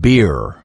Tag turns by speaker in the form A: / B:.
A: beer.